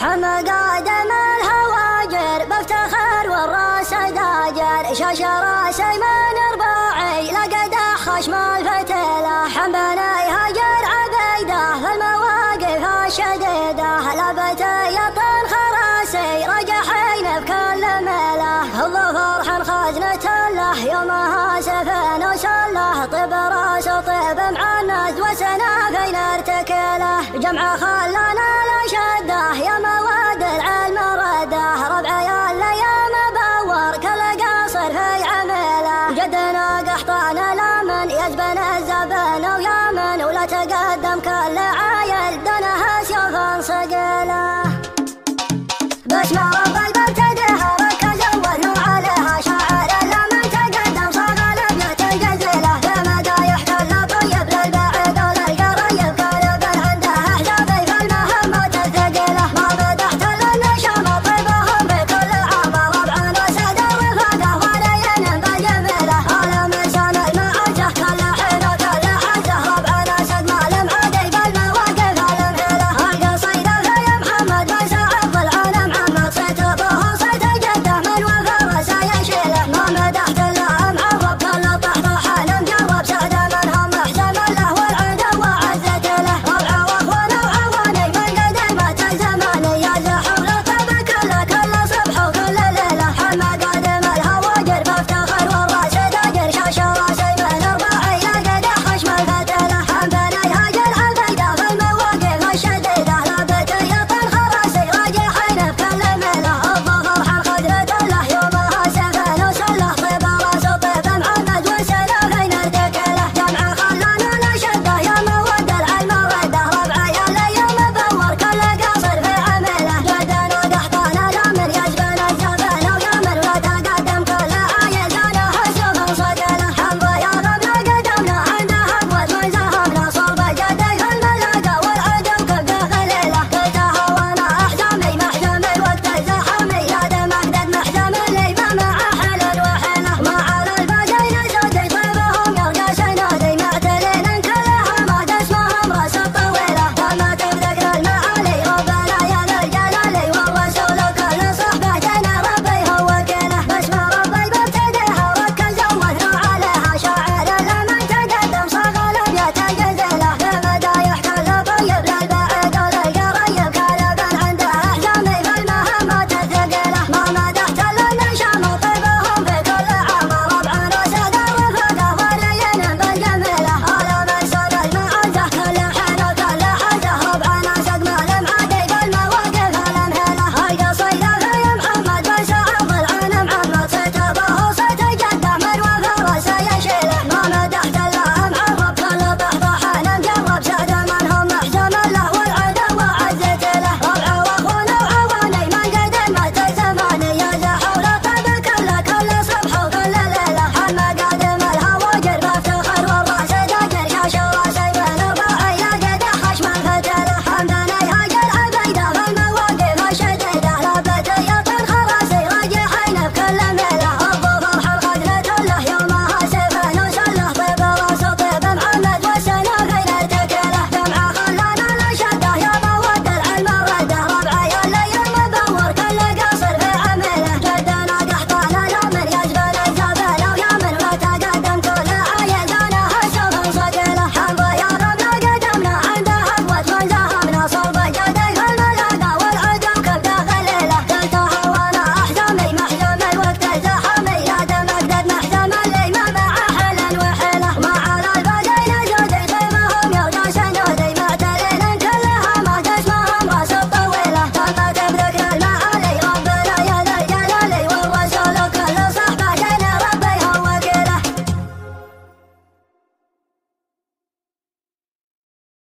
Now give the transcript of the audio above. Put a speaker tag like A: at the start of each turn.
A: حمى قادم الهواجر بفتخر والرأس داجر. شاش راسي من رباعي لقد خشم الفتيلة حملي هاجر عبيدة في المواقف الشديدة لبتي يطن خراسي رجحين بكل ميله الظفر خزنة له يومها سفن وسلة. طيب رأس طيب معنز وسنا فين ارتكله. جمع خلانا color